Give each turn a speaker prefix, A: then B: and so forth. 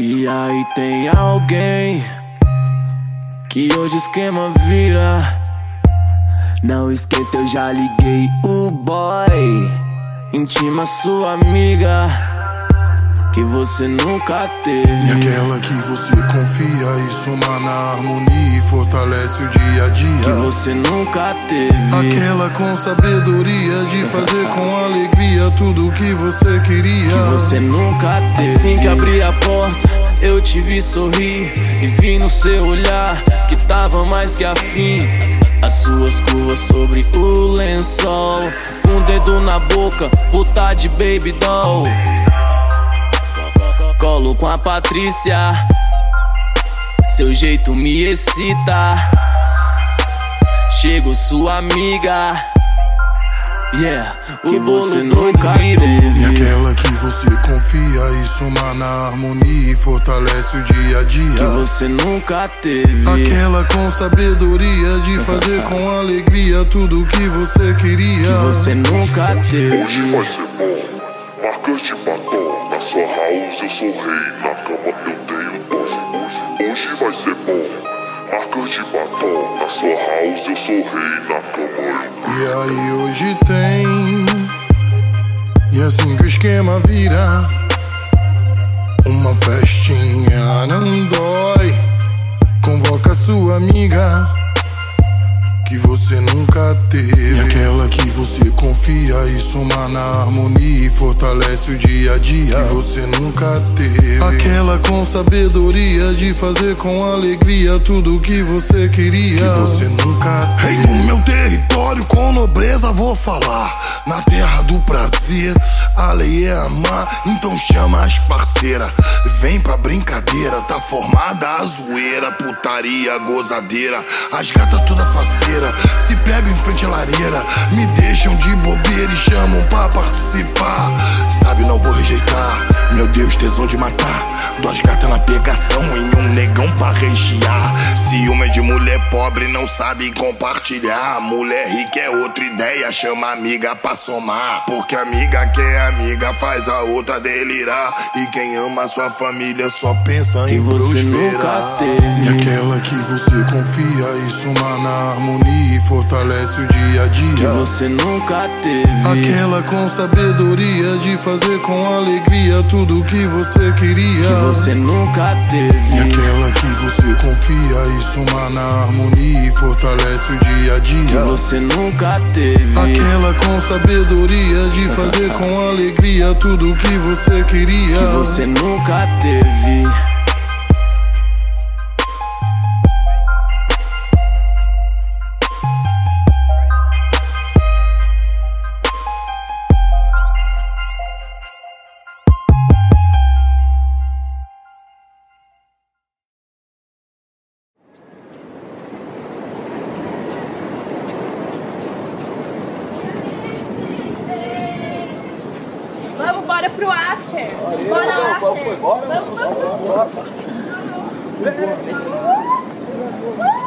A: E aí tem alguém que hoje esquema vira. Não esquenta, eu já liguei o boy. Intima sua amiga que você nunca teve.
B: E aquela que você confia e soma na harmonia e fortalece o dia a dia.
A: Que você nunca teve.
B: Aquela com sabedoria de fazer com alegria tudo o que você queria.
A: Que você nunca teve. Assim que abri a porta, eu te vi sorrir e vi no seu olhar que tava mais que afim. As suas curvas sobre o lençol, com um dedo na boca, puta de baby doll colo com a Patrícia. Seu jeito me excita. Chego sua amiga. Yeah, o que você nunca teve.
B: E aquela que você confia e soma na harmonia e fortalece o dia a dia.
A: Que você nunca teve.
B: Aquela com sabedoria de fazer com alegria tudo o que você queria.
A: Que você nunca teve.
C: Hoje vai ser bom. Marcas de batom na sua house, eu sou rei. Na cama eu tenho dom. Hoje vai ser bom. Marcas de batom sua house, eu sou rei. Na cama
B: E aí hoje tem. E assim que o esquema vira. Uma festinha não dói. Convoca sua amiga que você nunca teve. E aquela que você confia e soma na harmonia e fortalece o dia a dia. Que você nunca teve. Aquela com sabedoria de fazer com alegria tudo o que você queria. Que você nunca teve.
D: Rei do meu território, com nobreza vou falar. Na terra do prazer, a lei é amar. Então chama as parceiras. Vem pra brincadeira, tá formada a zoeira, putaria, gozadeira. As gatas toda faceira se pegam em frente à lareira, me deixam de bobeira e chamam pra participar. Sabe, não vou rejeitar. Meu Deus, tesão de matar. Duas gatas na pegação em um negão pra regiar. Ciúme é de mulher pobre, não sabe compartilhar. Mulher rica é outra ideia, chama amiga pra somar. Porque amiga quer amiga, faz a outra delirar. E quem ama sua família só pensa
A: que
D: em prosperar.
A: nunca teve.
B: E aquela que você confia e soma na harmonia e fortalece o dia a
A: Que
B: dia.
A: você nunca teve.
B: Aquela com sabedoria de fazer com alegria tudo o que você queria.
A: Que você nunca
B: E
A: teve.
B: aquela que você confia e soma na harmonia e fortalece o dia a
A: Que
B: dia.
A: você nunca teve.
B: Aquela com sabedoria de fazer com alegria tudo o que você queria.
A: Que você nunca teve.
E: Bora pro after. Aê, Bora lá. Qual foi? Bora? Vamos, vamos. vamos.